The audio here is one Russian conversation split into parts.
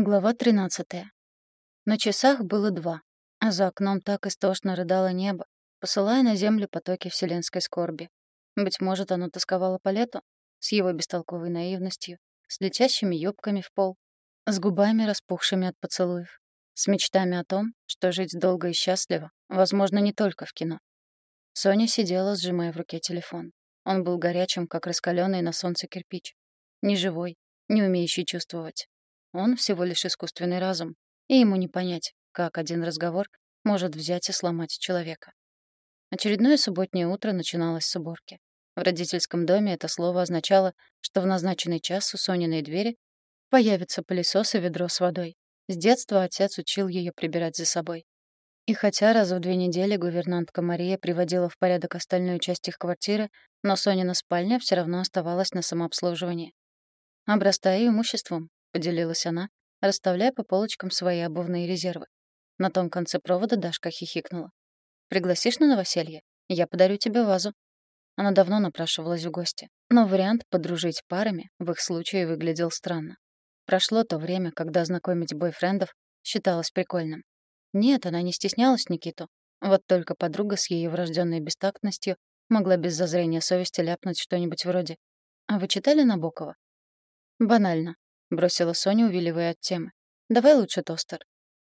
Глава 13. На часах было два, а за окном так истошно рыдало небо, посылая на землю потоки вселенской скорби. Быть может, оно тосковало по лету, с его бестолковой наивностью, с летящими юбками в пол, с губами, распухшими от поцелуев, с мечтами о том, что жить долго и счастливо, возможно, не только в кино. Соня сидела, сжимая в руке телефон. Он был горячим, как раскаленный на солнце кирпич. Неживой, не умеющий чувствовать. Он всего лишь искусственный разум, и ему не понять, как один разговор может взять и сломать человека. Очередное субботнее утро начиналось с уборки. В родительском доме это слово означало, что в назначенный час у Сониной двери появится пылесос и ведро с водой. С детства отец учил ее прибирать за собой. И хотя раз в две недели гувернантка Мария приводила в порядок остальную часть их квартиры, но Сонина спальня все равно оставалась на самообслуживании. Обрастая имуществом, — поделилась она, расставляя по полочкам свои обувные резервы. На том конце провода Дашка хихикнула. «Пригласишь на новоселье? Я подарю тебе вазу». Она давно напрашивалась в гости, но вариант подружить парами в их случае выглядел странно. Прошло то время, когда знакомить бойфрендов считалось прикольным. Нет, она не стеснялась Никиту. Вот только подруга с ее врожденной бестактностью могла без зазрения совести ляпнуть что-нибудь вроде «А вы читали Набокова?» Банально. — бросила Соня, увиливая от темы. «Давай лучше тостер».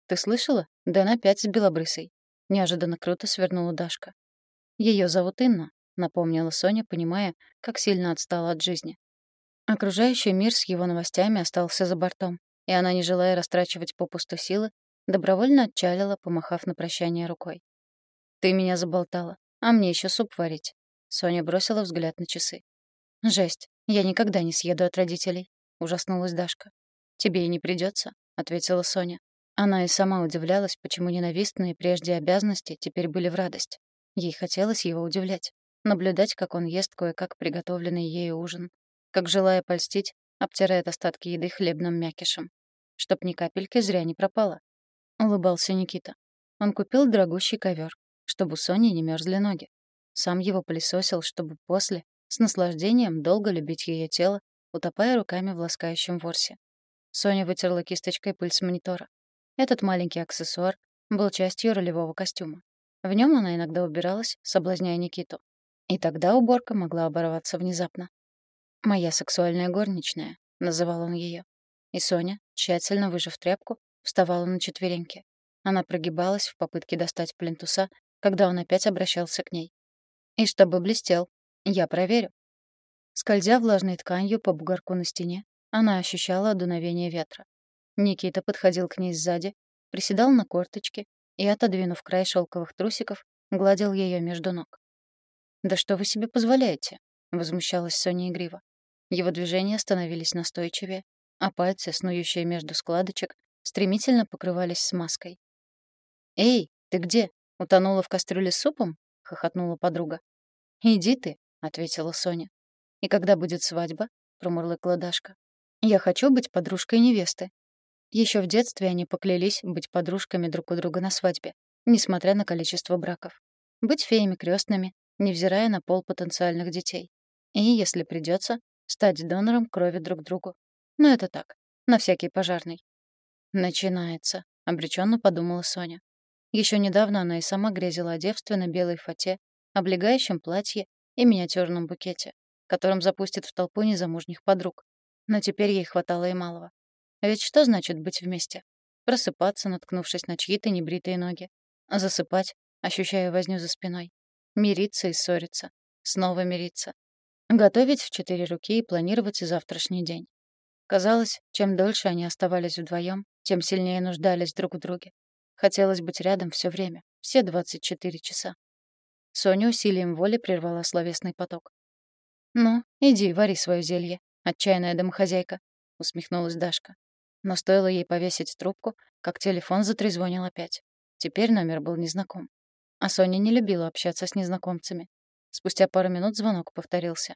«Ты слышала? Дэн опять с белобрысой». Неожиданно круто свернула Дашка. Ее зовут Инна», — напомнила Соня, понимая, как сильно отстала от жизни. Окружающий мир с его новостями остался за бортом, и она, не желая растрачивать попусту силы, добровольно отчалила, помахав на прощание рукой. «Ты меня заболтала, а мне еще суп варить». Соня бросила взгляд на часы. «Жесть, я никогда не съеду от родителей ужаснулась Дашка. «Тебе и не придется, ответила Соня. Она и сама удивлялась, почему ненавистные прежде обязанности теперь были в радость. Ей хотелось его удивлять, наблюдать, как он ест кое-как приготовленный ею ужин, как, желая польстить, обтирает остатки еды хлебным мякишем. Чтоб ни капельки зря не пропало. Улыбался Никита. Он купил дорогущий ковер, чтобы у Сони не мерзли ноги. Сам его пылесосил, чтобы после, с наслаждением, долго любить ее тело утопая руками в ласкающем ворсе. Соня вытерла кисточкой пыль с монитора. Этот маленький аксессуар был частью ролевого костюма. В нем она иногда убиралась, соблазняя Никиту. И тогда уборка могла оборваться внезапно. «Моя сексуальная горничная», — называл он ее. И Соня, тщательно выжав тряпку, вставала на четвереньки. Она прогибалась в попытке достать плинтуса, когда он опять обращался к ней. «И чтобы блестел. Я проверю», Скользя влажной тканью по бугорку на стене, она ощущала дуновение ветра. Никита подходил к ней сзади, приседал на корточки и, отодвинув край шелковых трусиков, гладил ее между ног. «Да что вы себе позволяете?» — возмущалась Соня игриво. Его движения становились настойчивее, а пальцы, снующие между складочек, стремительно покрывались смазкой. «Эй, ты где? Утонула в кастрюле с супом?» — хохотнула подруга. «Иди ты», — ответила Соня. «И когда будет свадьба?» — промурлыкала Дашка. «Я хочу быть подружкой невесты». Еще в детстве они поклялись быть подружками друг у друга на свадьбе, несмотря на количество браков. Быть феями крестными, невзирая на пол потенциальных детей. И, если придется, стать донором крови друг другу. Но это так, на всякий пожарный. «Начинается», — обреченно подумала Соня. Еще недавно она и сама грезила о девственно белой фате, облегающем платье и миниатюрном букете которым запустит в толпу незамужних подруг. Но теперь ей хватало и малого. А ведь что значит быть вместе? Просыпаться, наткнувшись на чьи-то небритые ноги. Засыпать, ощущая возню за спиной. Мириться и ссориться. Снова мириться. Готовить в четыре руки и планировать завтрашний день. Казалось, чем дольше они оставались вдвоем, тем сильнее нуждались друг в друге. Хотелось быть рядом все время, все 24 часа. Соня усилием воли прервала словесный поток. «Ну, иди, вари свое зелье, отчаянная домохозяйка», — усмехнулась Дашка. Но стоило ей повесить трубку, как телефон затрезвонил опять. Теперь номер был незнаком. А Соня не любила общаться с незнакомцами. Спустя пару минут звонок повторился.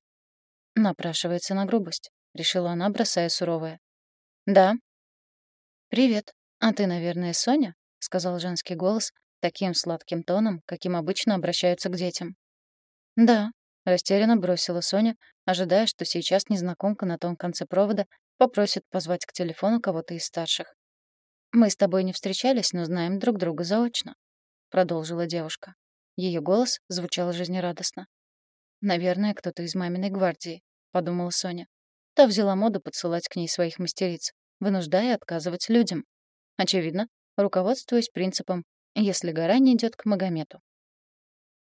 «Напрашивается на грубость», — решила она, бросая суровое. «Да». «Привет. А ты, наверное, Соня?» — сказал женский голос таким сладким тоном, каким обычно обращаются к детям. «Да», Растерянно бросила Соня, ожидая, что сейчас незнакомка на том конце провода попросит позвать к телефону кого-то из старших. Мы с тобой не встречались, но знаем друг друга заочно», — продолжила девушка. Ее голос звучал жизнерадостно. «Наверное, кто-то из маминой гвардии», — подумала Соня. Та взяла моду подсылать к ней своих мастериц, вынуждая отказывать людям. Очевидно, руководствуясь принципом «если гора не идет к Магомету».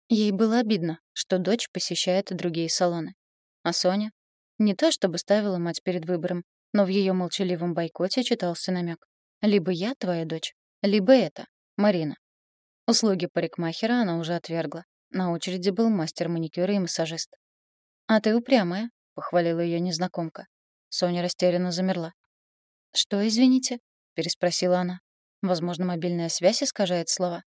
Ей было обидно, что дочь посещает другие салоны. А Соня? Не то чтобы ставила мать перед выбором, но в ее молчаливом бойкоте читался намек. Либо я твоя дочь, либо это, Марина. Услуги парикмахера она уже отвергла. На очереди был мастер маникюра и массажист. «А ты упрямая», — похвалила ее незнакомка. Соня растерянно замерла. «Что, извините?» — переспросила она. Возможно, мобильная связь искажает слова.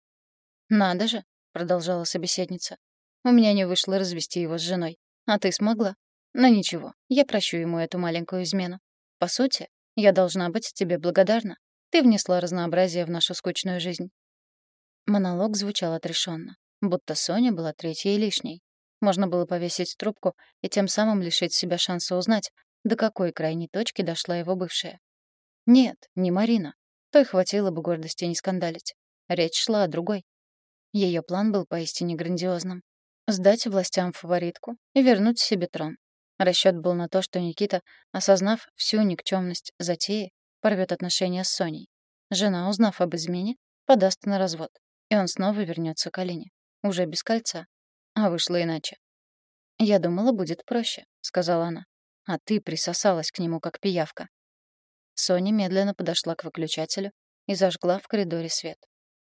«Надо же», — продолжала собеседница. «У меня не вышло развести его с женой. А ты смогла. Но ничего, я прощу ему эту маленькую измену. По сути, я должна быть тебе благодарна. Ты внесла разнообразие в нашу скучную жизнь». Монолог звучал отрешенно, будто Соня была третьей лишней. Можно было повесить трубку и тем самым лишить себя шанса узнать, до какой крайней точки дошла его бывшая. Нет, не Марина. Той хватило бы гордости не скандалить. Речь шла о другой. Ее план был поистине грандиозным. Сдать властям фаворитку и вернуть себе трон. Расчет был на то, что Никита, осознав всю никчемность затеи, порвет отношения с Соней. Жена, узнав об измене, подаст на развод, и он снова вернется к Алине. Уже без кольца. А вышло иначе. «Я думала, будет проще», — сказала она. «А ты присосалась к нему, как пиявка». Соня медленно подошла к выключателю и зажгла в коридоре свет.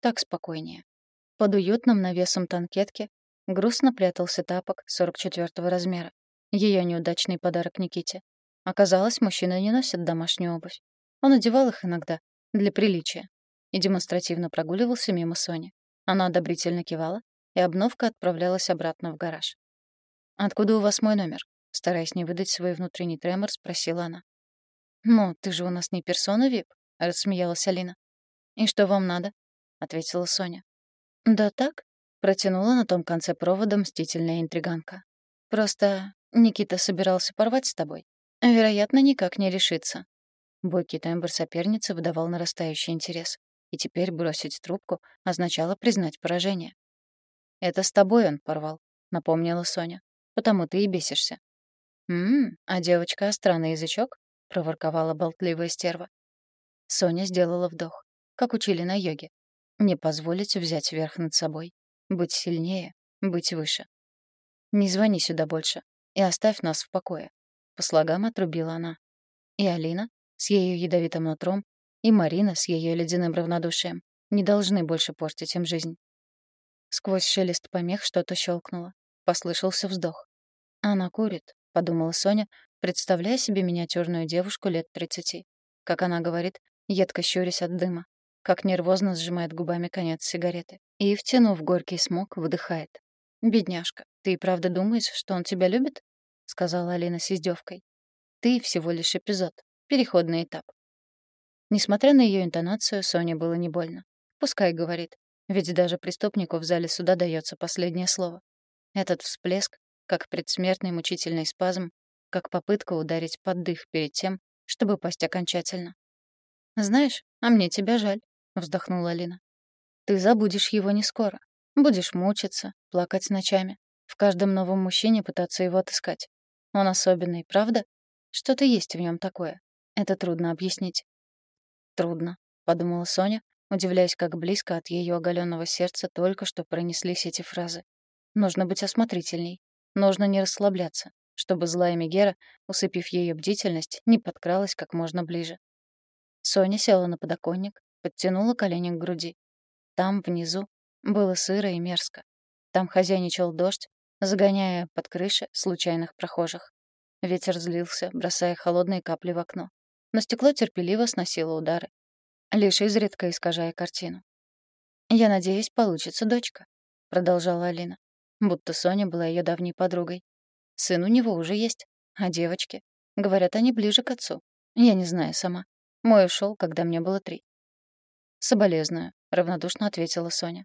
Так спокойнее. Под уютным навесом танкетки грустно прятался тапок 44-го размера. Ее неудачный подарок Никите. Оказалось, мужчины не носят домашнюю обувь. Он одевал их иногда, для приличия, и демонстративно прогуливался мимо Сони. Она одобрительно кивала, и обновка отправлялась обратно в гараж. «Откуда у вас мой номер?» Стараясь не выдать свой внутренний тремор, спросила она. «Ну, ты же у нас не персона ВИП», — рассмеялась Алина. «И что вам надо?» — ответила Соня. «Да так», — протянула на том конце провода мстительная интриганка. «Просто Никита собирался порвать с тобой. Вероятно, никак не решится. Бойкий тембр соперницы выдавал нарастающий интерес. И теперь бросить трубку означало признать поражение. «Это с тобой он порвал», — напомнила Соня. «Потому ты и бесишься». «М-м, а девочка остра на язычок?» — проворковала болтливая стерва. Соня сделала вдох, как учили на йоге. Не позволить взять верх над собой. Быть сильнее, быть выше. «Не звони сюда больше и оставь нас в покое», — по слогам отрубила она. И Алина, с ее ядовитым нутром, и Марина с ее ледяным равнодушием не должны больше портить им жизнь. Сквозь шелест помех что-то щелкнуло. Послышался вздох. «Она курит», — подумала Соня, представляя себе миниатюрную девушку лет тридцати. Как она говорит, едко щурясь от дыма, как нервозно сжимает губами конец сигареты и, втянув горький смог, выдыхает. «Бедняжка, ты и правда думаешь, что он тебя любит?» — сказала Алина с издевкой. «Ты всего лишь эпизод. Переходный этап. Несмотря на ее интонацию, Соне было не больно. Пускай говорит, ведь даже преступнику в зале суда дается последнее слово. Этот всплеск, как предсмертный мучительный спазм, как попытка ударить под дых перед тем, чтобы пасть окончательно. «Знаешь, а мне тебя жаль», — вздохнула Алина. «Ты забудешь его не скоро. Будешь мучиться, плакать ночами, в каждом новом мужчине пытаться его отыскать. Он особенный, правда? Что-то есть в нем такое. Это трудно объяснить. Трудно, подумала Соня, удивляясь, как близко от ее оголенного сердца только что пронеслись эти фразы. Нужно быть осмотрительней. Нужно не расслабляться, чтобы злая Мегера, усыпив ее бдительность, не подкралась как можно ближе. Соня села на подоконник, подтянула колени к груди. Там, внизу, было сыро и мерзко. Там хозяйничал дождь, загоняя под крыши случайных прохожих. Ветер злился, бросая холодные капли в окно но стекло терпеливо сносило удары, лишь изредка искажая картину. «Я надеюсь, получится дочка», — продолжала Алина, будто Соня была ее давней подругой. «Сын у него уже есть, а девочки? Говорят, они ближе к отцу. Я не знаю сама. Мой ушел, когда мне было три». «Соболезную», — равнодушно ответила Соня.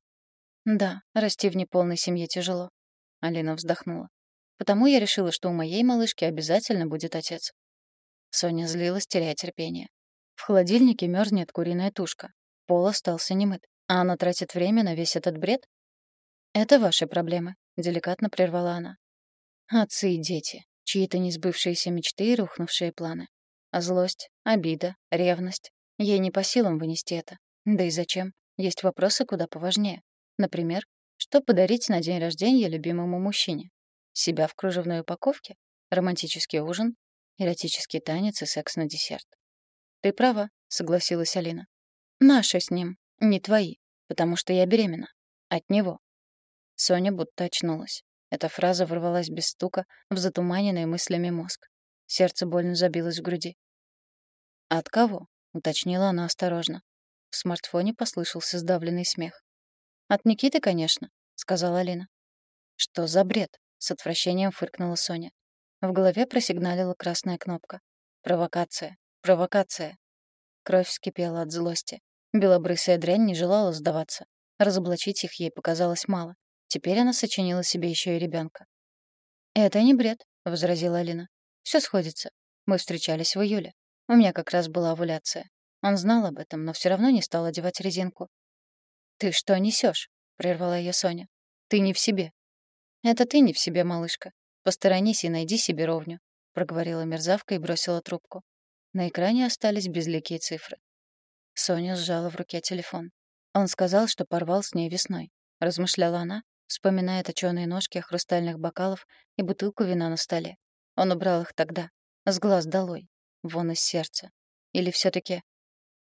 «Да, расти в неполной семье тяжело», — Алина вздохнула. «Потому я решила, что у моей малышки обязательно будет отец. Соня злилась, теряя терпение. В холодильнике мерзнет куриная тушка. Пол остался немыт. А она тратит время на весь этот бред? «Это ваши проблемы», — деликатно прервала она. «Отцы и дети, чьи-то несбывшиеся мечты и рухнувшие планы. А злость, обида, ревность. Ей не по силам вынести это. Да и зачем? Есть вопросы куда поважнее. Например, что подарить на день рождения любимому мужчине? Себя в кружевной упаковке? Романтический ужин? Эротический танец и секс на десерт? «Ты права», — согласилась Алина. «Наши с ним, не твои, потому что я беременна. От него». Соня будто очнулась. Эта фраза ворвалась без стука в затуманенный мыслями мозг. Сердце больно забилось в груди. «От кого?» — уточнила она осторожно. В смартфоне послышался сдавленный смех. «От Никиты, конечно», — сказала Алина. «Что за бред?» — с отвращением фыркнула Соня. В голове просигналила красная кнопка. «Провокация! Провокация!» Кровь вскипела от злости. Белобрысая дрянь не желала сдаваться. Разоблачить их ей показалось мало. Теперь она сочинила себе еще и ребенка. «Это не бред», — возразила Алина. Все сходится. Мы встречались в июле. У меня как раз была овуляция. Он знал об этом, но все равно не стал одевать резинку. «Ты что несешь? прервала ее Соня. «Ты не в себе». «Это ты не в себе, малышка. Посторонись и найди себе ровню», — проговорила мерзавка и бросила трубку. На экране остались безликие цифры. Соня сжала в руке телефон. Он сказал, что порвал с ней весной. Размышляла она, вспоминая точёные ножки хрустальных бокалов и бутылку вина на столе. Он убрал их тогда, с глаз долой, вон из сердца. Или все таки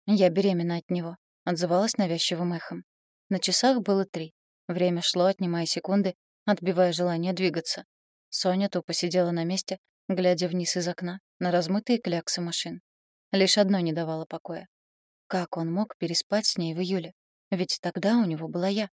«Я беременна от него», — отзывалась навязчивым эхом. На часах было три. Время шло, отнимая секунды, отбивая желание двигаться. Соня тупо сидела на месте, глядя вниз из окна на размытые кляксы машин. Лишь одно не давало покоя. Как он мог переспать с ней в июле? Ведь тогда у него была я.